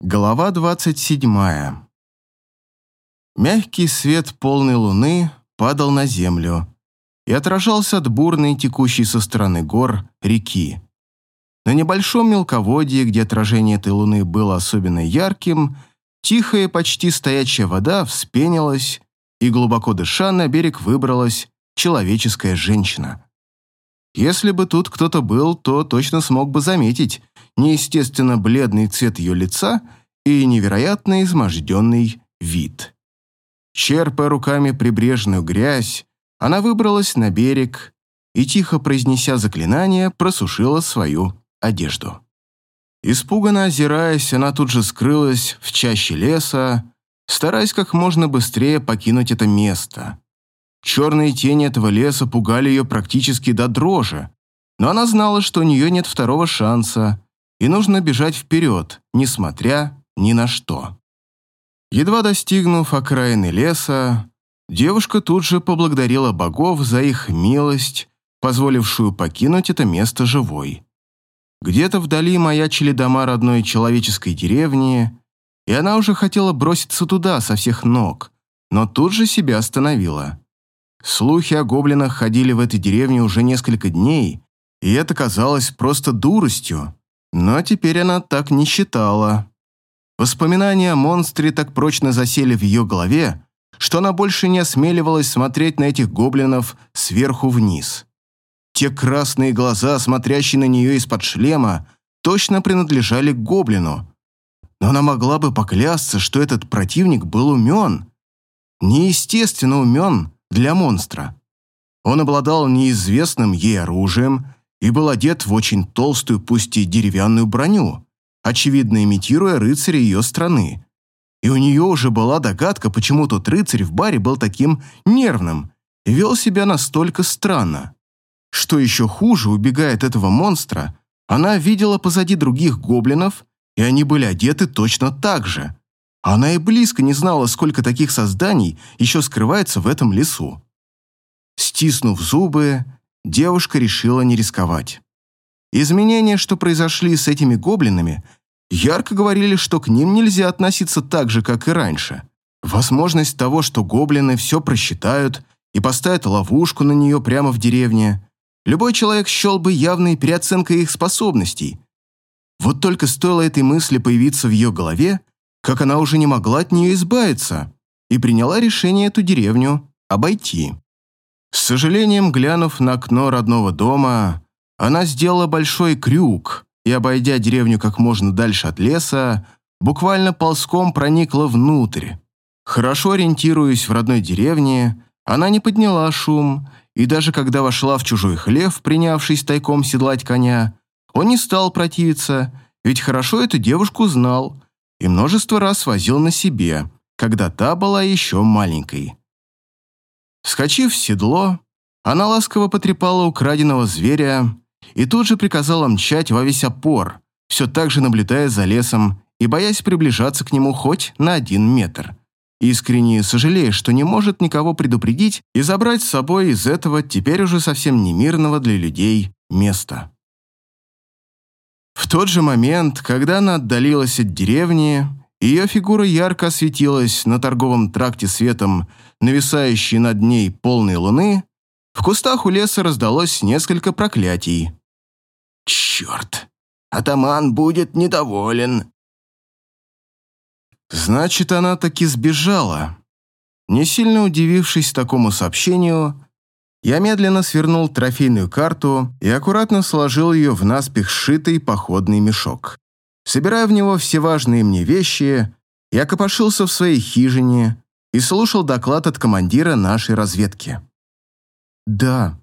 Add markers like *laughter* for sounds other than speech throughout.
Глава 27. Мягкий свет полной луны падал на землю и отражался от бурной, текущей со стороны гор, реки. На небольшом мелководье, где отражение этой луны было особенно ярким, тихая, почти стоячая вода вспенилась, и глубоко дыша на берег выбралась человеческая женщина. Если бы тут кто-то был, то точно смог бы заметить неестественно бледный цвет ее лица и невероятно изможденный вид. Черпая руками прибрежную грязь, она выбралась на берег и, тихо произнеся заклинание, просушила свою одежду. Испуганно озираясь, она тут же скрылась в чаще леса, стараясь как можно быстрее покинуть это место. Черные тени этого леса пугали ее практически до дрожи, но она знала, что у нее нет второго шанса, и нужно бежать вперед, несмотря ни на что. Едва достигнув окраины леса, девушка тут же поблагодарила богов за их милость, позволившую покинуть это место живой. Где-то вдали маячили дома родной человеческой деревни, и она уже хотела броситься туда со всех ног, но тут же себя остановила. Слухи о гоблинах ходили в этой деревне уже несколько дней, и это казалось просто дуростью. Но теперь она так не считала. Воспоминания о монстре так прочно засели в ее голове, что она больше не осмеливалась смотреть на этих гоблинов сверху вниз. Те красные глаза, смотрящие на нее из-под шлема, точно принадлежали гоблину. Но она могла бы поклясться, что этот противник был умен. Неестественно умен для монстра. Он обладал неизвестным ей оружием и был одет в очень толстую, пусть и деревянную броню, очевидно имитируя рыцаря ее страны. И у нее уже была догадка, почему тот рыцарь в баре был таким нервным и вел себя настолько странно. Что еще хуже, убегая от этого монстра, она видела позади других гоблинов, и они были одеты точно так же. Она и близко не знала, сколько таких созданий еще скрывается в этом лесу. Стиснув зубы, девушка решила не рисковать. Изменения, что произошли с этими гоблинами, ярко говорили, что к ним нельзя относиться так же, как и раньше. Возможность того, что гоблины все просчитают и поставят ловушку на нее прямо в деревне, любой человек счел бы явной переоценкой их способностей. Вот только стоило этой мысли появиться в ее голове, как она уже не могла от нее избавиться и приняла решение эту деревню обойти. С сожалением, глянув на окно родного дома, она сделала большой крюк и, обойдя деревню как можно дальше от леса, буквально ползком проникла внутрь. Хорошо ориентируясь в родной деревне, она не подняла шум, и даже когда вошла в чужой хлев, принявшись тайком седлать коня, он не стал противиться, ведь хорошо эту девушку знал и множество раз возил на себе, когда та была еще маленькой. Вскочив в седло, она ласково потрепала украденного зверя и тут же приказала мчать во весь опор, все так же наблюдая за лесом и боясь приближаться к нему хоть на один метр. Искренне сожалея, что не может никого предупредить и забрать с собой из этого теперь уже совсем немирного для людей места. В тот же момент, когда она отдалилась от деревни, ее фигура ярко осветилась на торговом тракте светом, нависающей над ней полной луны, в кустах у леса раздалось несколько проклятий. «Черт! Атаман будет недоволен!» Значит, она таки сбежала. Не сильно удивившись такому сообщению, я медленно свернул трофейную карту и аккуратно сложил ее в наспех сшитый походный мешок. Собирая в него все важные мне вещи, я копошился в своей хижине и слушал доклад от командира нашей разведки. Да,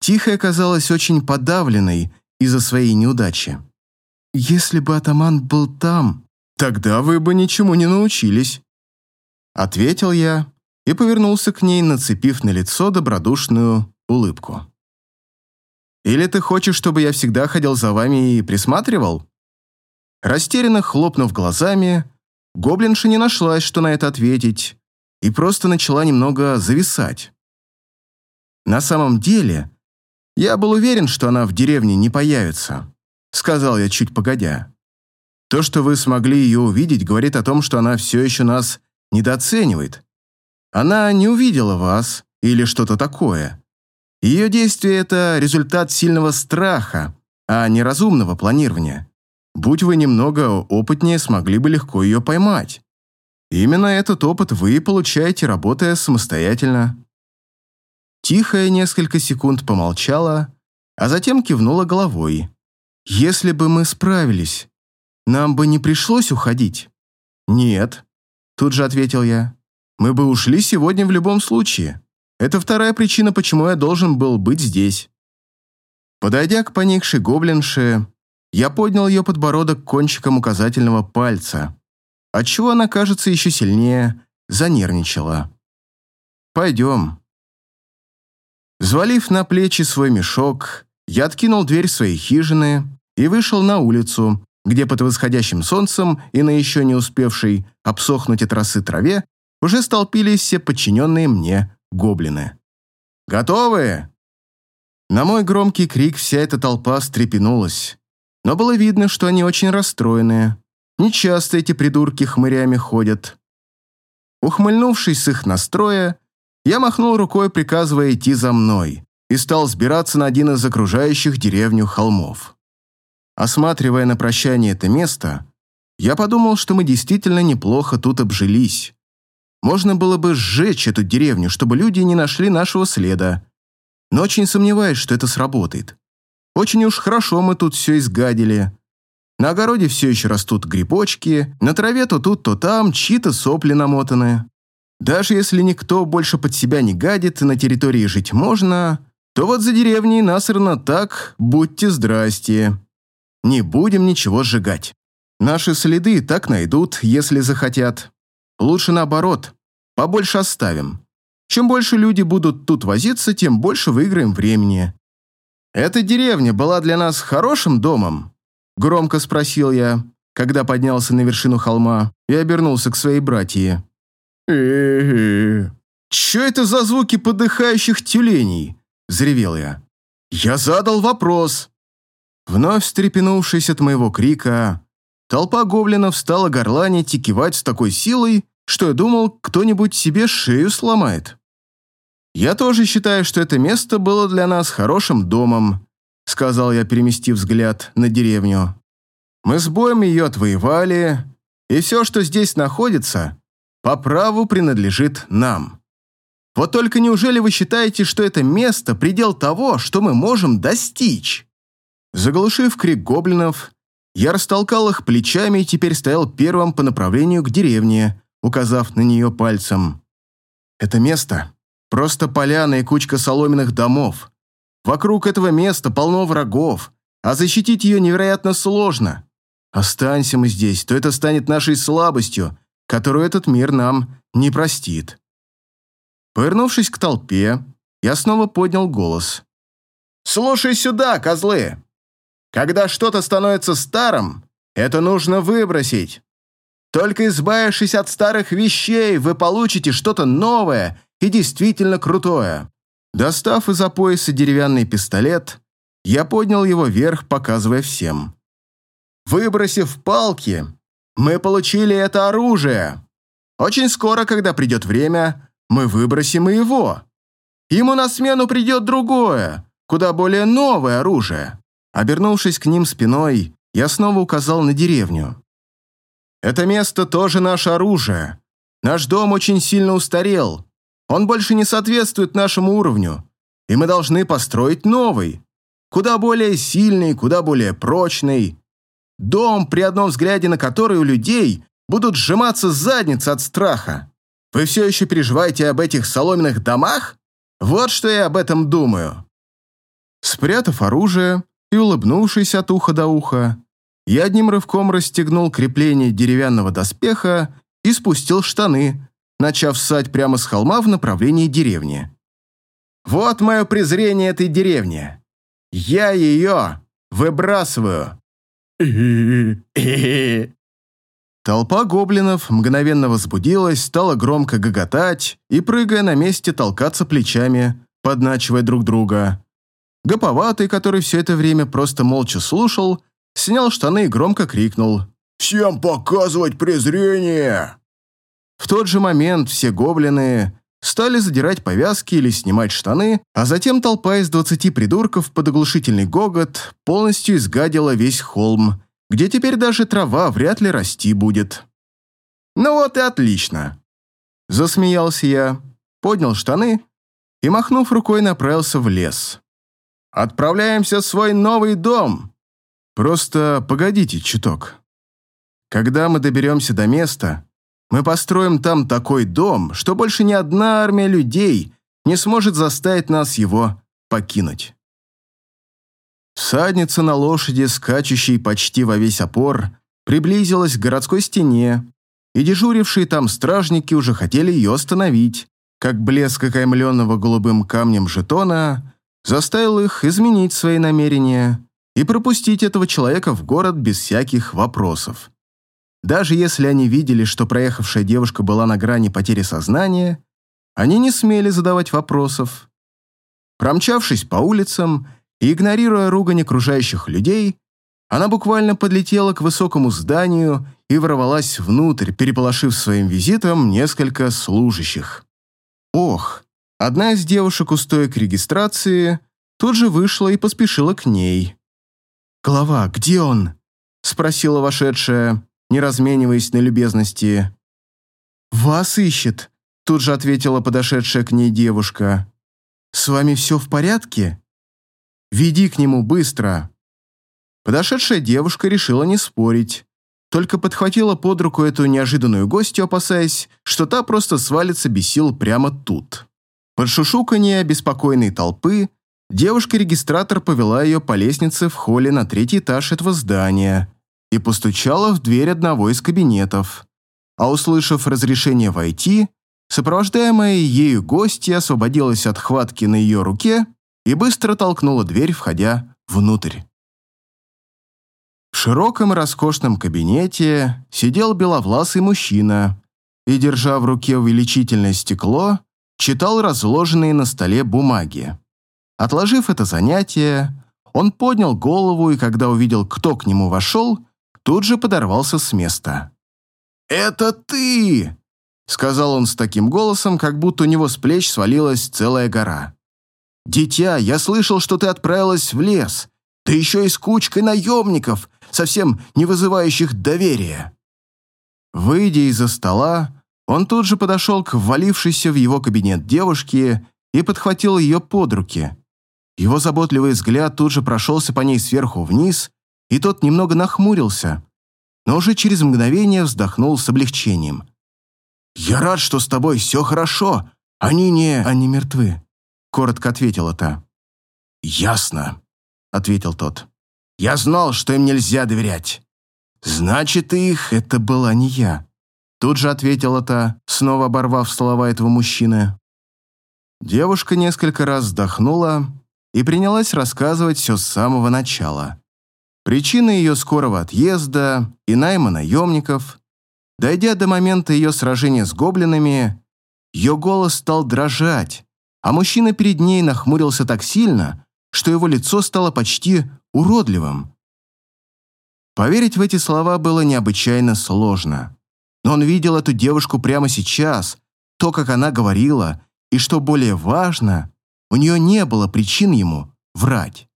Тихая казалась очень подавленной из-за своей неудачи. Если бы атаман был там, тогда вы бы ничему не научились. Ответил я и повернулся к ней, нацепив на лицо добродушную улыбку. «Или ты хочешь, чтобы я всегда ходил за вами и присматривал?» Растерянно хлопнув глазами, гоблинша не нашлась, что на это ответить, и просто начала немного зависать. На самом деле, я был уверен, что она в деревне не появится, сказал я чуть погодя. То, что вы смогли ее увидеть, говорит о том, что она все еще нас недооценивает. Она не увидела вас или что-то такое. Ее действие – это результат сильного страха, а не разумного планирования. Будь вы немного опытнее, смогли бы легко ее поймать. Именно этот опыт вы получаете, работая самостоятельно. Тихая несколько секунд помолчала, а затем кивнула головой. «Если бы мы справились, нам бы не пришлось уходить?» «Нет», — тут же ответил я. «Мы бы ушли сегодня в любом случае. Это вторая причина, почему я должен был быть здесь». Подойдя к поникшей гоблинше, я поднял ее подбородок кончиком указательного пальца, отчего она, кажется, еще сильнее занервничала. «Пойдем». Взвалив на плечи свой мешок, я откинул дверь своей хижины и вышел на улицу, где под восходящим солнцем и на еще не успевшей обсохнуть от росы траве уже столпились все подчиненные мне гоблины. «Готовы?» На мой громкий крик вся эта толпа встрепенулась, но было видно, что они очень расстроены. Нечасто эти придурки хмырями ходят. Ухмыльнувшись с их настроя, я махнул рукой, приказывая идти за мной, и стал сбираться на один из окружающих деревню холмов. Осматривая на прощание это место, я подумал, что мы действительно неплохо тут обжились. Можно было бы сжечь эту деревню, чтобы люди не нашли нашего следа, но очень сомневаюсь, что это сработает. Очень уж хорошо мы тут все изгадили. На огороде все еще растут грибочки, на траве то тут, то там чьи-то сопли намотаны. Даже если никто больше под себя не гадит и на территории жить можно, то вот за деревней насырно так, будьте здрасте. Не будем ничего сжигать. Наши следы так найдут, если захотят. Лучше наоборот, побольше оставим. Чем больше люди будут тут возиться, тем больше выиграем времени. Эта деревня была для нас хорошим домом? Громко спросил я, когда поднялся на вершину холма и обернулся к своей братье. Чё это за звуки подыхающих тюленей?» – взревел я. «Я задал вопрос». Вновь встрепенувшись от моего крика, толпа гоблинов стала горланить и кивать с такой силой, что я думал, кто-нибудь себе шею сломает. «Я тоже считаю, что это место было для нас хорошим домом», сказал я, переместив взгляд на деревню. «Мы с боем ее отвоевали, и все, что здесь находится, по праву принадлежит нам. Вот только неужели вы считаете, что это место – предел того, что мы можем достичь?» Заглушив крик гоблинов, я растолкал их плечами и теперь стоял первым по направлению к деревне, указав на нее пальцем. «Это место Просто поляна и кучка соломенных домов. Вокруг этого места полно врагов, а защитить ее невероятно сложно. Останься мы здесь, то это станет нашей слабостью, которую этот мир нам не простит. Повернувшись к толпе, я снова поднял голос. «Слушай сюда, козлы! Когда что-то становится старым, это нужно выбросить. Только избавившись от старых вещей, вы получите что-то новое и действительно крутое. Достав из-за пояса деревянный пистолет, я поднял его вверх, показывая всем. Выбросив палки, мы получили это оружие. Очень скоро, когда придет время, мы выбросим и его. Ему на смену придет другое, куда более новое оружие. Обернувшись к ним спиной, я снова указал на деревню. Это место тоже наше оружие. Наш дом очень сильно устарел, он больше не соответствует нашему уровню, и мы должны построить новый, куда более сильный, куда более прочный. Дом, при одном взгляде на который у людей будут сжиматься задницы от страха. Вы все еще переживаете об этих соломенных домах? Вот что я об этом думаю. Спрятав оружие и улыбнувшись от уха до уха, я одним рывком расстегнул крепление деревянного доспеха и спустил штаны, начав ссать прямо с холма в направлении деревни. «Вот мое презрение этой деревни. Я ее выбрасываю!» *laughs* Толпа гоблинов мгновенно возбудилась, стала громко гоготать и, прыгая на месте, толкаться плечами, подначивая друг друга. Гоповатый, который все это время просто молча слушал, снял штаны и громко крикнул. всем показывать презрение!» В тот же момент все гоблины стали задирать повязки или снимать штаны, а затем толпа из двадцати придурков под оглушительный гогот полностью изгадила весь холм, где теперь даже трава вряд ли расти будет. «Ну вот и отлично!» Засмеялся я, поднял штаны и, махнув рукой, направился в лес. «Отправляемся в свой новый дом!» «Просто погодите чуток. Когда мы доберемся до места, мы построим там такой дом, что больше ни одна армия людей не сможет заставить нас его покинуть. Всадница на лошади, скачущей почти во весь опор, приблизилась к городской стене, и дежурившие там стражники уже хотели ее остановить, как блеск окаймленного голубым камнем жетона заставил их изменить свои намерения и пропустить этого человека в город без всяких вопросов. Даже если они видели, что проехавшая девушка была на грани потери сознания, они не смели задавать вопросов. Промчавшись по улицам и игнорируя ругань окружающих людей, она буквально подлетела к высокому зданию и ворвалась внутрь, переполошив своим визитом несколько служащих. Ох, одна из девушек у стоек регистрации тут же вышла и поспешила к ней. «Голова, где он?» — спросила вошедшая не размениваясь на любезности. «Вас ищет», — тут же ответила подошедшая к ней девушка. «С вами все в порядке? Веди к нему быстро». Подошедшая девушка решила не спорить, только подхватила под руку эту неожиданную гостью, опасаясь, что та просто свалится без сил прямо тут. Под шушуканье беспокойной толпы девушка-регистратор повела ее по лестнице в холле на третий этаж этого здания, и постучала в дверь одного из кабинетов. А услышав разрешение войти, сопровождаемая ею гостья освободилась от хватки на ее руке и быстро толкнула дверь, входя внутрь. В широком и роскошном кабинете сидел беловласый мужчина и, держа в руке увеличительное стекло, читал разложенные на столе бумаги. Отложив это занятие, он поднял голову и, когда увидел, кто к нему вошел, тут же подорвался с места. «Это ты!» — сказал он с таким голосом, как будто у него с плеч свалилась целая гора. «Дитя, я слышал, что ты отправилась в лес, да еще и с кучкой наемников, совсем не вызывающих доверия». Выйдя из-за стола, он тут же подошел к ввалившейся в его кабинет девушке и подхватил ее под руки. Его заботливый взгляд тут же прошелся по ней сверху вниз и тот немного нахмурился, но уже через мгновение вздохнул с облегчением. «Я рад, что с тобой все хорошо. Они не...» «Они мертвы», — коротко ответила та. «Ясно», — ответил тот. «Я знал, что им нельзя доверять. Значит, их это была не я». Тут же ответила та, снова оборвав слова этого мужчины. Девушка несколько раз вздохнула и принялась рассказывать все с самого начала. Причины ее скорого отъезда и найма наемников. Дойдя до момента ее сражения с гоблинами, ее голос стал дрожать, а мужчина перед ней нахмурился так сильно, что его лицо стало почти уродливым. Поверить в эти слова было необычайно сложно. Но он видел эту девушку прямо сейчас, то, как она говорила, и, что более важно, у нее не было причин ему врать.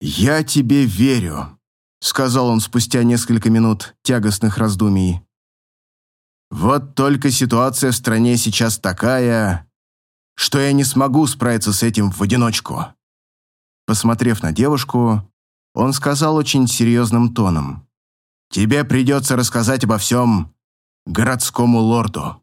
«Я тебе верю», — сказал он спустя несколько минут тягостных раздумий. «Вот только ситуация в стране сейчас такая, что я не смогу справиться с этим в одиночку». Посмотрев на девушку, он сказал очень серьезным тоном. «Тебе придется рассказать обо всем городскому лорду».